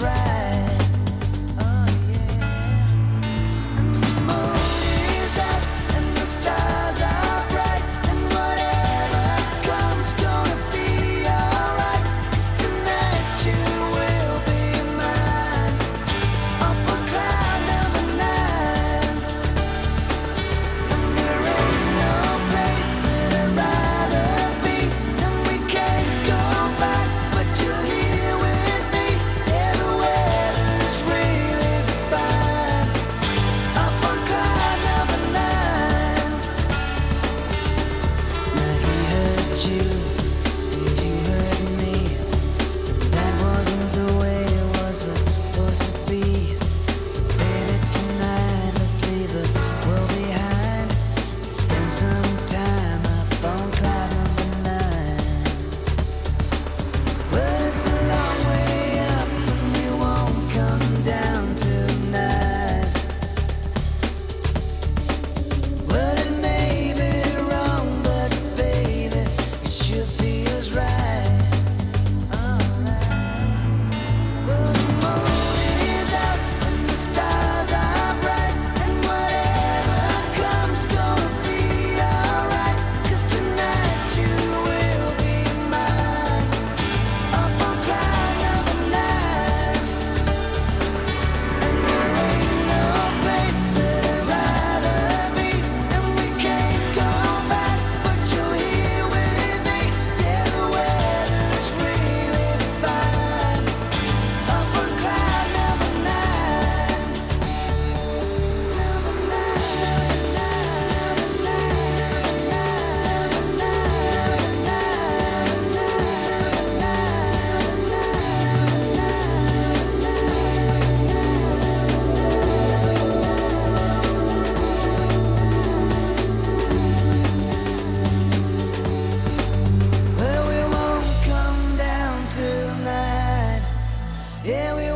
right. you. Yeah, we